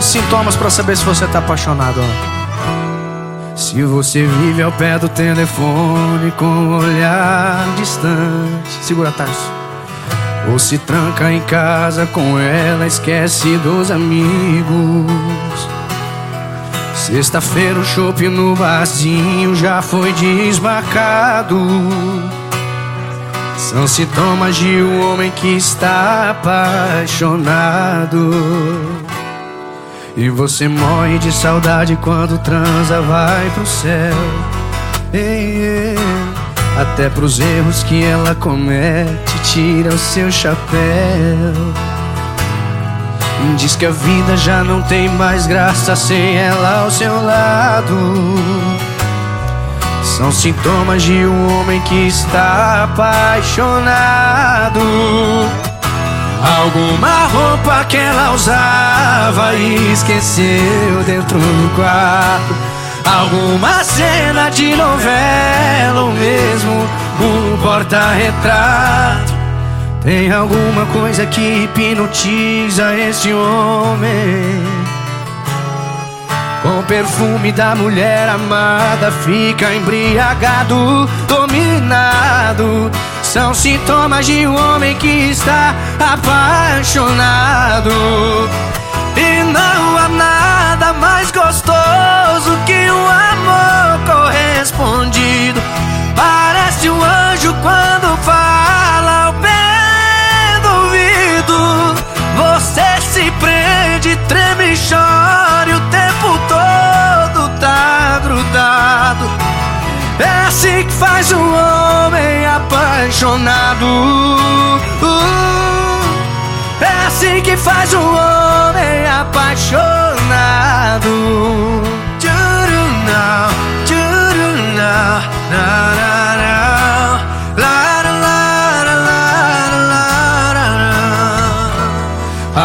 Sintomas para saber se você tá apaixonado. Se você vive ao pé do telefone com um olhar distante, segura Tarso. Ou se tranca em casa com ela, esquece dos amigos. Sexta-feira o chopp no barzinho já foi desmarcado. São sintomas de um homem que está apaixonado. E você morre de saudade quando transa, vai pro céu. Ei, ei. Até pros erros que ela comete, tira o seu chapéu. Diz que a vida já não tem mais graça sem ela ao seu lado. São sintomas de um homem que está apaixonado. Alguma roupa que ela usava e esqueceu dentro do quarto. Alguma cena de novela ou mesmo um porta-retrato. Tem alguma coisa que hipnotiza esse homem. Com o perfume da mulher amada, fica embriagado, dominado. São sintomas de um homem que está apaixonado. E não há nada mais gostoso prende, treme e chora o tempo todo tá grudado. É assim que faz um homem apaixonado. Uh, é assim que faz um homem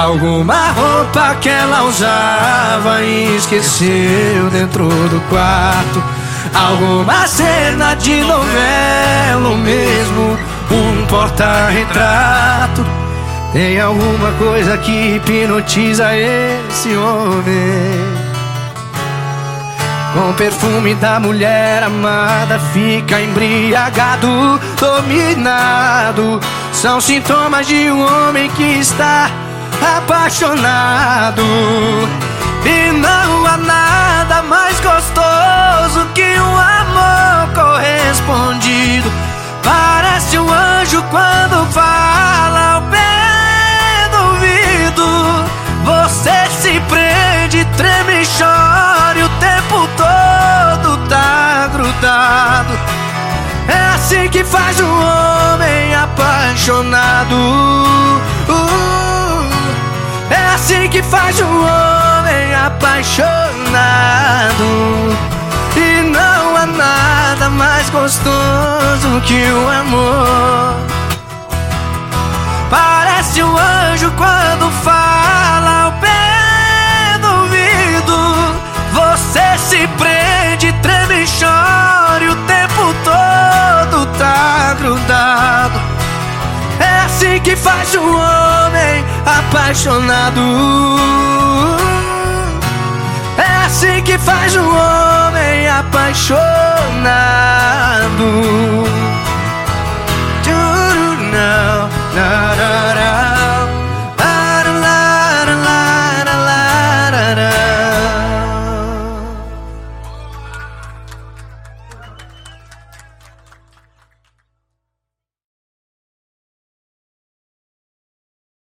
Alguma roupa que ela usava e esqueceu dentro do quarto. Alguma cena de novela ou mesmo um porta-retrato. Tem alguma coisa que hipnotiza esse homem. Com o perfume da mulher amada, fica embriagado, dominado. São sintomas de um homem que está apaixonado. E não há nada mais gostoso que um amor correspondido. Parece um anjo quando fala ao pé do ouvido. Você se prende, treme e chora e o tempo todo tá grudado. É assim que faz um homem apaixonado. É assim que faz um homem apaixonado. E não há nada mais gostoso que o amor. Parece um anjo quando fala ao pé do ouvido. Você se prende, treme e chora o tempo todo tá grudado. É assim que faz um homem apaixonado. É assim que faz um homem apaixonado.